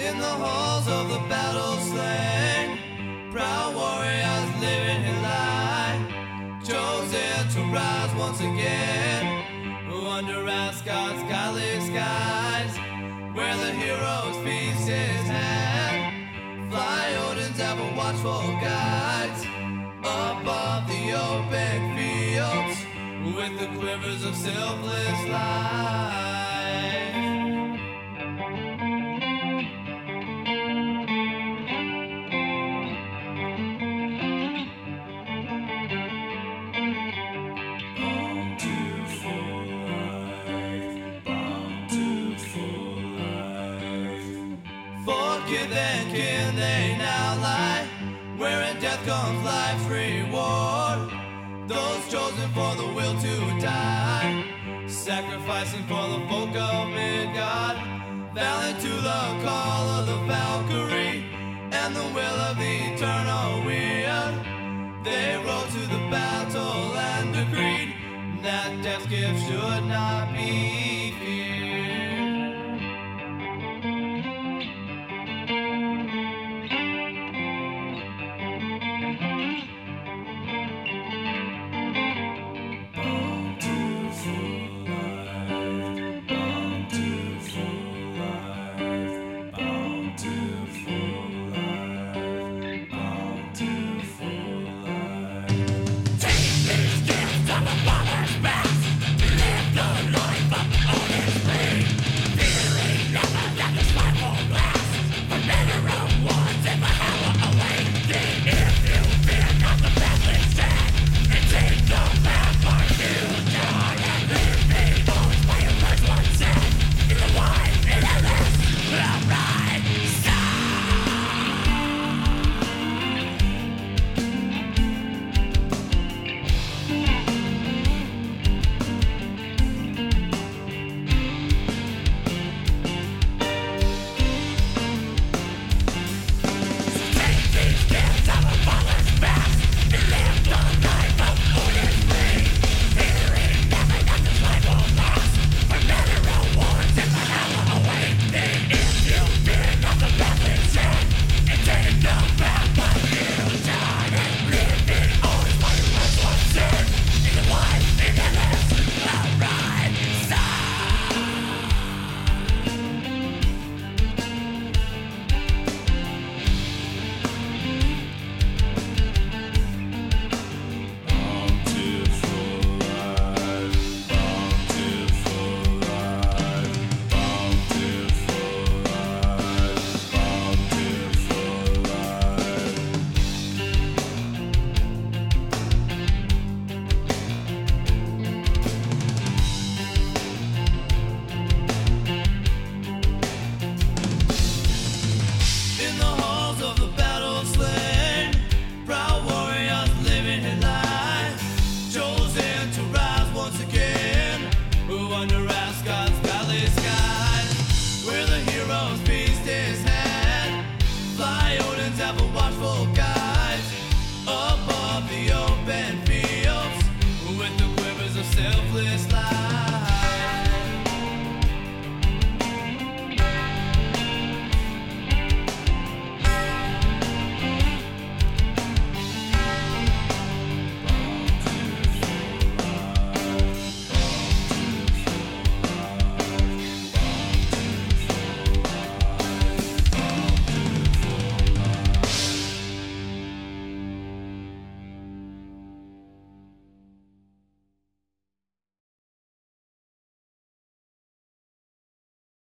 in the halls of the battle slain. Proud warriors living in light, chosen to rise once again. Under Asgard's godly skies, where the hero's feast his hand. Fly Odin's ever watchful guides, above the open fields, with the quivers of selfless life. Forget then can they now lie? Where in death comes life's reward. Those chosen for the will to die, sacrificing for the folk of Midgard, valiant to the call of the Valkyrie and the will of the eternal weird. They rode to the battle and decreed that death's gift should not be